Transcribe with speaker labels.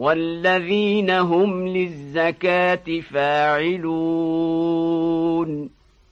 Speaker 1: والذين هم للزكاة فاعلون